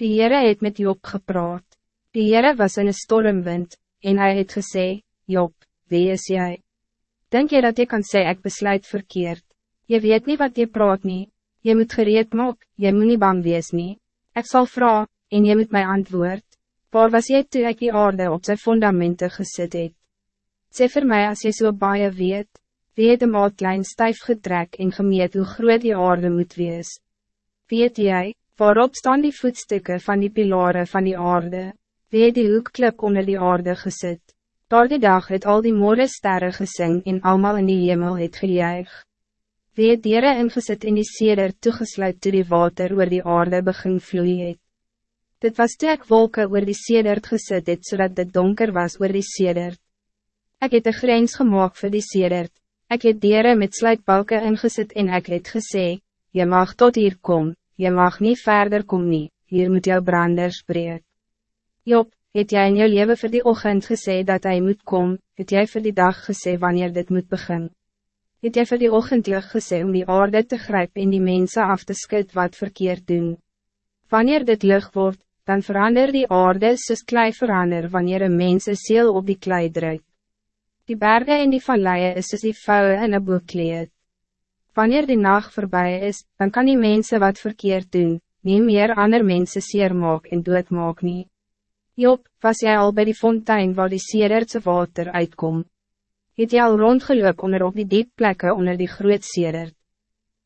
Die Heere het met Job gepraat. Die Heere was in een stormwind, en hij het gesê, Job, wie is jij? Denk je dat je kan zeggen, ik besluit verkeerd? Je weet niet wat je praat niet. Je moet gereed maak, je moet niet bang wees nie. Ik zal vragen, en je moet mij antwoord. Waar was jy toe ek die aarde op zijn fundamenten gezet het? Sê vir my as jy so baie weet, wie het een maatlijn stijf getrek en gemeet hoe groot die aarde moet wees? Weet jij, waarop staan die voetstukken van die pilaren van die aarde? Wie het die hoekklip onder die aarde gezet? Door die dag het al die mooie sterren gesing en allemaal in die hemel het gejuig. Wie het dieren ingezet in die seder toegesluit toe die water oor die aarde begin vloei het? Dit was toe ek wolke oor die sedert gesit het, zodat dit donker was oor die sedert. Ek het een grens gemaakt voor die sedert. Ek het dieren met sluitbalken ingezet en ek het gesê, je mag tot hier kom, je mag niet verder kom nie, hier moet jou brander spreek. Job, het jij in jou leven voor die ochtend gesê dat hij moet komen, het jij voor die dag gesê wanneer dit moet beginnen? Het jy vir die ochendlig gesê om die aarde te grijpen en die mensen af te skut wat verkeerd doen? Wanneer dit lucht wordt, dan verander die aarde soos klei verander wanneer een mens ziel op die klei drukt. Die bergen en die valleien is soos die vouwen in een boekleed. Wanneer die nacht voorbij is, dan kan die mensen wat verkeerd doen, niet meer ander mensen seer maak en dood maak nie. Job, was jij al bij die fontein waar die sederdse water uitkom? Het jy al rondgeloop onder op die diep plekken onder die groot sedert?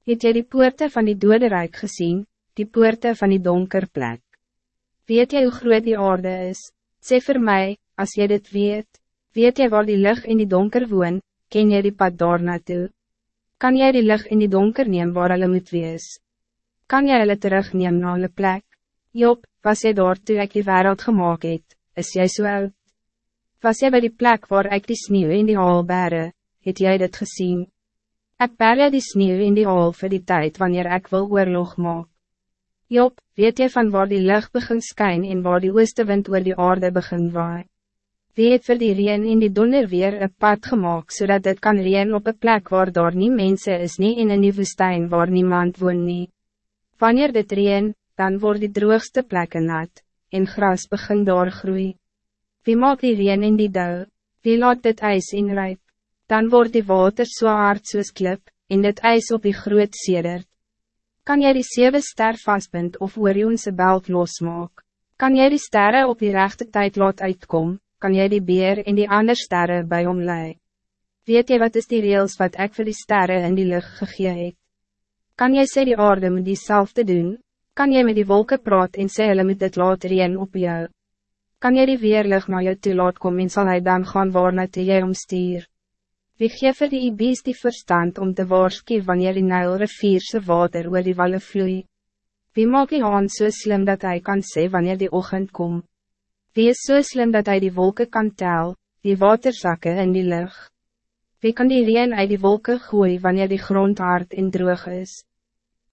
Het jy die poorte van die dode rijk gezien, die poorte van die donker plek? Weet jy hoe groot die aarde is? Sê vir my, as jy dit weet, weet jy waar die lucht in die donker woon, ken jy die pad daar naartoe? Kan jy die lucht in die donker neem waar hulle moet wees? Kan jy hulle terugneem na hulle plek? Job, was jy daar toe ek die wereld gemaakt het, is jy so oud? Was jy bij die plek waar ik die sneeuw in die haal bere, het jy dit gezien? Ik bere die sneeuw in die haal voor die tijd wanneer ik wil oorlog maak. Job, weet jy van waar die lucht begin skyn en waar die ooste wind oor die aarde begin waai? Wie het vir die reen in die donder weer een pad gemaakt, zodat het kan reen op een plek waar daar nie mense is nie en in die woestijn waar niemand woon nie? Wanneer dit reen, dan wordt die droogste plekken nat, en gras begin daar groei. Wie maakt die reen in die dou? Wie laat dit ijs inrijp? Dan wordt die water so hard soos klip, en dit ijs op die groot sedert. Kan jij die zeven ster vastbind of Orionse belt losmaak? Kan jij die sterren op die rechte tijd laat uitkom? Kan jij die beer in die andere sterren bij omlei? Weet jy wat is die reels wat ik voor die sterren in die lucht gegee het? Kan jij sê die aarde met diezelfde doen? Kan jij met die wolken praat en sê hulle moet dit laat reen op jou? Kan jij die weerlig naar jou toe laat kom en sal hy dan gaan waar na toe jy omstuur? Wie geef vir die ibies die verstand om te waarskie wanneer die Nijl rivierse water oor die walle vloei? Wie maak die haan so slim dat hij kan sê wanneer die ochtend kom? Wie is so slim dat hij die wolken kan tel, die waterzakken in die lucht? Wie kan die reen uit die wolken gooi wanneer die grond hard en droog is?